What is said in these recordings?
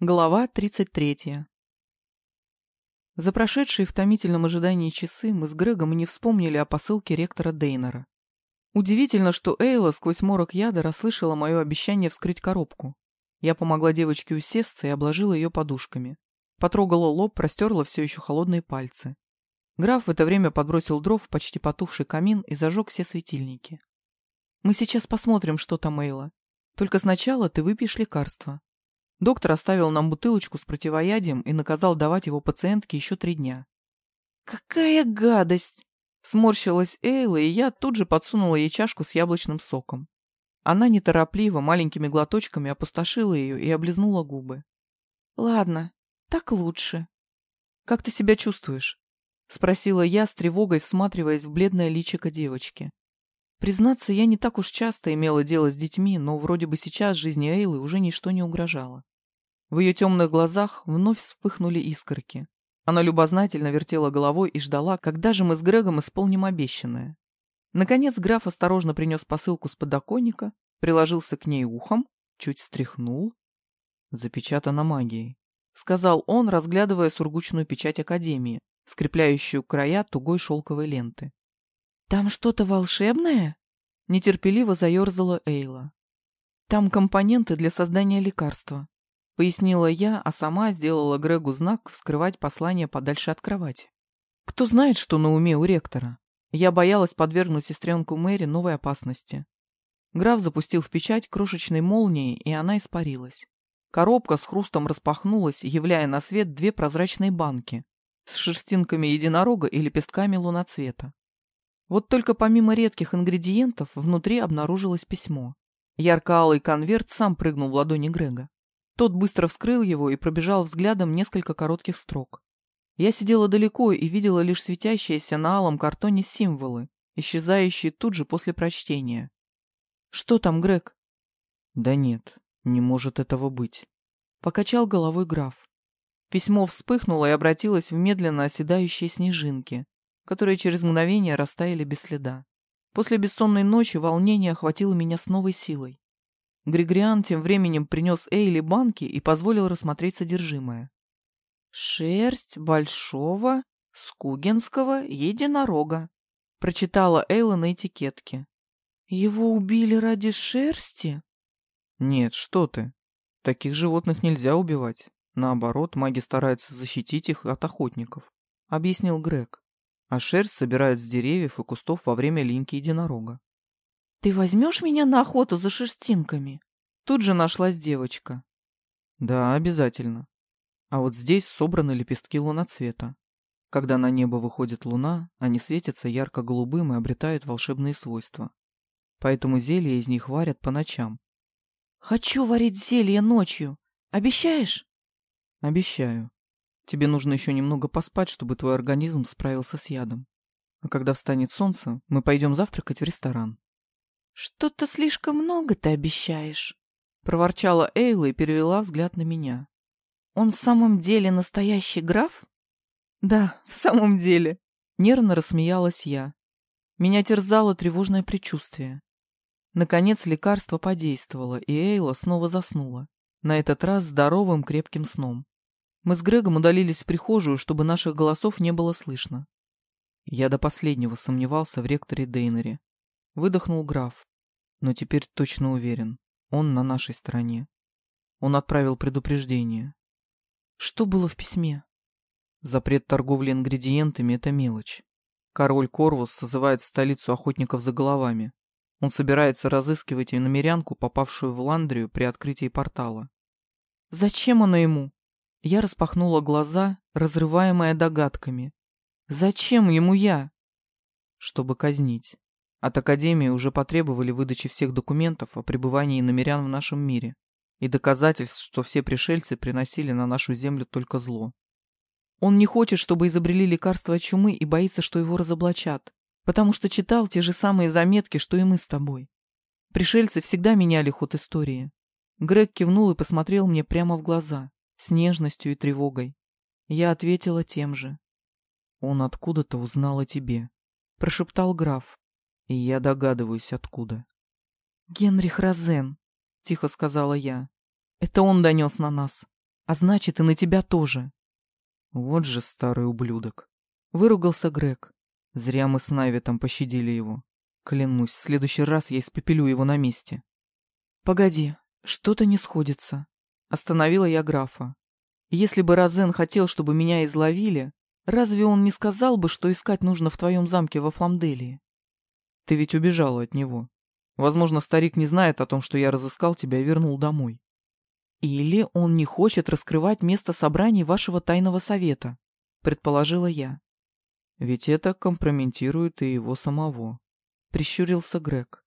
Глава 33. За прошедшие в томительном ожидании часы мы с Грегом не вспомнили о посылке ректора Дейнера. Удивительно, что Эйла сквозь морок яда расслышала мое обещание вскрыть коробку. Я помогла девочке усесться и обложила ее подушками. Потрогала лоб, простерла все еще холодные пальцы. Граф в это время подбросил дров в почти потухший камин и зажег все светильники. «Мы сейчас посмотрим, что там, Эйла. Только сначала ты выпьешь лекарство. Доктор оставил нам бутылочку с противоядием и наказал давать его пациентке еще три дня. «Какая гадость!» Сморщилась Эйла, и я тут же подсунула ей чашку с яблочным соком. Она неторопливо, маленькими глоточками опустошила ее и облизнула губы. «Ладно, так лучше». «Как ты себя чувствуешь?» — спросила я с тревогой, всматриваясь в бледное личико девочки. Признаться, я не так уж часто имела дело с детьми, но вроде бы сейчас жизни Эйлы уже ничто не угрожало. В ее темных глазах вновь вспыхнули искорки. Она любознательно вертела головой и ждала, когда же мы с Грегом исполним обещанное. Наконец граф осторожно принес посылку с подоконника, приложился к ней ухом, чуть встряхнул. «Запечатано магией», — сказал он, разглядывая сургучную печать Академии, скрепляющую края тугой шелковой ленты. «Там что-то волшебное?» — нетерпеливо заерзала Эйла. «Там компоненты для создания лекарства», — пояснила я, а сама сделала Грегу знак вскрывать послание подальше от кровати. «Кто знает, что на уме у ректора?» Я боялась подвергнуть сестренку Мэри новой опасности. Граф запустил в печать крошечной молнией, и она испарилась. Коробка с хрустом распахнулась, являя на свет две прозрачные банки с шерстинками единорога и лепестками луноцвета. Вот только помимо редких ингредиентов внутри обнаружилось письмо. Ярко-алый конверт сам прыгнул в ладони Грега. Тот быстро вскрыл его и пробежал взглядом несколько коротких строк. Я сидела далеко и видела лишь светящиеся на алом картоне символы, исчезающие тут же после прочтения. «Что там, Грег?» «Да нет, не может этого быть», — покачал головой граф. Письмо вспыхнуло и обратилось в медленно оседающие снежинки, которые через мгновение растаяли без следа. После бессонной ночи волнение охватило меня с новой силой. Григориан тем временем принес Эйли банки и позволил рассмотреть содержимое. «Шерсть большого скугенского единорога», — прочитала Эйла на этикетке. «Его убили ради шерсти?» «Нет, что ты. Таких животных нельзя убивать. Наоборот, маги стараются защитить их от охотников», — объяснил Грег а шерсть собирают с деревьев и кустов во время линьки единорога. «Ты возьмешь меня на охоту за шерстинками?» Тут же нашлась девочка. «Да, обязательно. А вот здесь собраны лепестки луноцвета. Когда на небо выходит луна, они светятся ярко-голубым и обретают волшебные свойства. Поэтому зелья из них варят по ночам. «Хочу варить зелье ночью. Обещаешь?» «Обещаю. Тебе нужно еще немного поспать, чтобы твой организм справился с ядом. А когда встанет солнце, мы пойдем завтракать в ресторан. Что-то слишком много ты обещаешь, проворчала Эйла и перевела взгляд на меня. Он в самом деле настоящий граф? Да, в самом деле, нервно рассмеялась я. Меня терзало тревожное предчувствие. Наконец лекарство подействовало, и Эйла снова заснула, на этот раз здоровым крепким сном. Мы с Грегом удалились в прихожую, чтобы наших голосов не было слышно. Я до последнего сомневался в ректоре Дейнере. Выдохнул граф. Но теперь точно уверен. Он на нашей стороне. Он отправил предупреждение. Что было в письме? Запрет торговли ингредиентами — это мелочь. Король Корвус созывает в столицу охотников за головами. Он собирается разыскивать иномерянку, попавшую в Ландрию при открытии портала. Зачем она ему? Я распахнула глаза, разрываемая догадками. Зачем ему я? Чтобы казнить. От Академии уже потребовали выдачи всех документов о пребывании намерян в нашем мире и доказательств, что все пришельцы приносили на нашу землю только зло. Он не хочет, чтобы изобрели лекарство от чумы и боится, что его разоблачат, потому что читал те же самые заметки, что и мы с тобой. Пришельцы всегда меняли ход истории. Грег кивнул и посмотрел мне прямо в глаза с нежностью и тревогой. Я ответила тем же. «Он откуда-то узнал о тебе», — прошептал граф. «И я догадываюсь, откуда». «Генрих Розен», — тихо сказала я. «Это он донес на нас. А значит, и на тебя тоже. Вот же старый ублюдок. Выругался Грег. Зря мы с Найветом пощадили его. Клянусь, в следующий раз я испепелю его на месте. Погоди, что-то не сходится. Остановила я графа. Если бы Розен хотел, чтобы меня изловили, разве он не сказал бы, что искать нужно в твоем замке во Фламделии? Ты ведь убежала от него. Возможно, старик не знает о том, что я разыскал тебя и вернул домой. Или он не хочет раскрывать место собраний вашего тайного совета, предположила я. Ведь это компрометирует и его самого, прищурился Грег.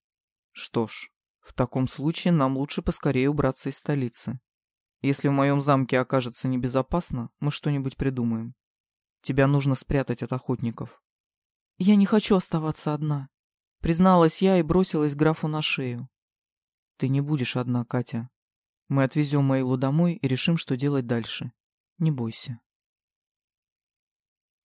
Что ж, в таком случае нам лучше поскорее убраться из столицы. Если в моем замке окажется небезопасно, мы что-нибудь придумаем. Тебя нужно спрятать от охотников. Я не хочу оставаться одна, призналась я и бросилась графу на шею. Ты не будешь одна, Катя. Мы отвезем Эйлу домой и решим, что делать дальше. Не бойся.